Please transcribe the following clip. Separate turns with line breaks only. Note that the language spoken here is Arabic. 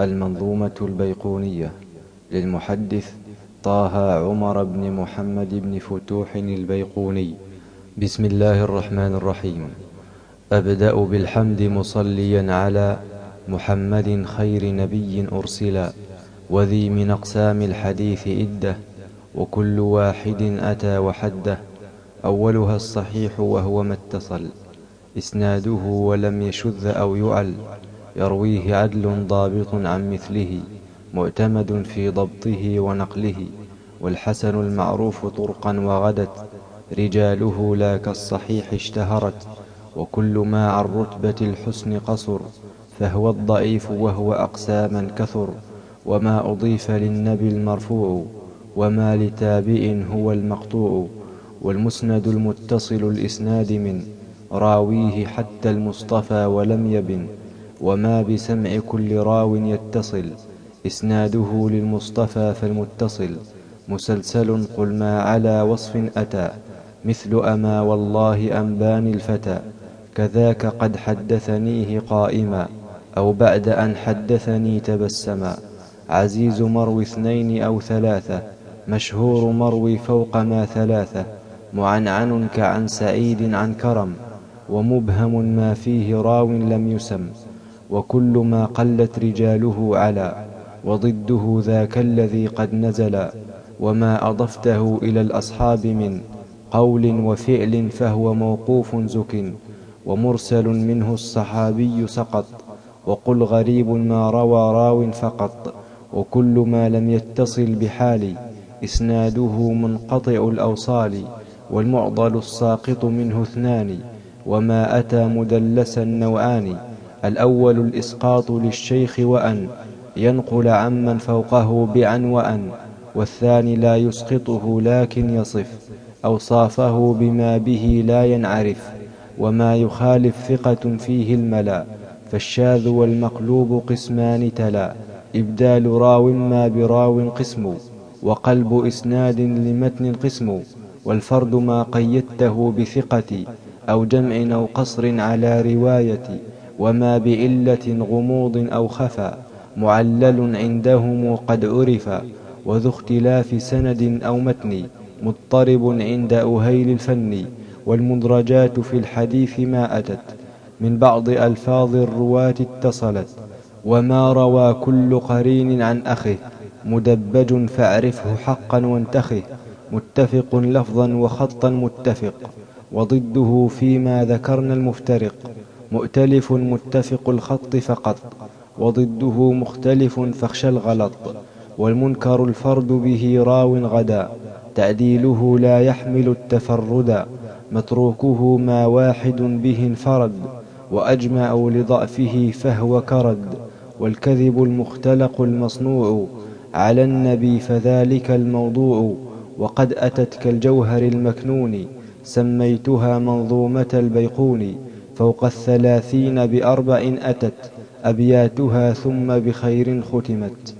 المنظومة البيقونية للمحدث طه عمر بن محمد بن فتوح البيقوني. بسم الله الرحمن الرحيم. أبدأ بالحمد مصليا على محمد خير نبي أرسلا وذي من أقسام الحديث إدة وكل واحد أتى وحده. أولها الصحيح وهو ما اتصل إسناده ولم يشذ أو يعل. يرويه عدل ضابط عن مثله معتمد في ضبطه ونقله والحسن المعروف طرقا وغدت رجاله لا كالصحيح اشتهرت وكل ما عن رتبة الحسن قصر فهو الضعيف وهو أقساما كثر وما أضيف للنبي المرفوع وما لتابع هو المقطوع والمسند المتصل الإسناد من راويه حتى المصطفى ولم يبن. وما بسمع كل راو يتصل. إسناده للمصطفى فالمتصل. مسلسل قل ما على وصف أتى. مثل أما والله أنباني الفتى. كذاك قد حدثنيه قائما. أو بعد أن حدثني تبسما. عزيز مروي اثنين أو ثلاثة. مشهور مروي فوق ما ثلاثة. معنعن كعن سعيد عن كرم. ومبهم ما فيه راو لم يسم. وكل ما قلت رجاله على وضده ذاك الذي قد نزل وما أضفته إلى الأصحاب من قول وفعل فهو موقوف زك ومرسل منه الصحابي سقط وقل غريب ما روى راو فقط وكل ما لم يتصل بحال إسناده منقطع الأوصال والمعضل الساقط منه اثنان وما أتى مدلسا نوعان الأول الإسقاط للشيخ وأن ينقل عمن فوقه بعن وأن والثاني لا يسقطه لكن يصف أوصافه بما به لا ينعرف وما يخالف ثقة فيه الملا فالشاذ والمقلوب قسمان تلا إبدال راو ما براو قسم وقلب إسناد لمتن قسم والفرد ما قيدته بثقة أو جمع أو قصر على رواية. وما بإلة غموض أو خفى معلل عندهم قد عرف وذو اختلاف سند أو متن مضطرب عند أهيل الفن والمدرجات في الحديث ما أتت من بعض ألفاظ الرواة اتصلت وما روى كل قرين عن أخه مدبج فأعرفه حقا وانتخه متفق لفظا وخطا متفق وضده فيما ذكرنا المفترق. مؤتلف متفق الخط فقط وضده مختلف فاخشى الغلط والمنكر الفرد به راو غدا تعديله لا يحمل التفردا متروكه ما واحد به انفرد وأجمعوا لضعفه فهو كرد والكذب المختلق المصنوع على النبي فذلك الموضوع وقد أتت كالجوهر المكنون سميتها منظومة البيقون فوق الثلاثين بأربع أتت أبياتها ثم بخير ختمت.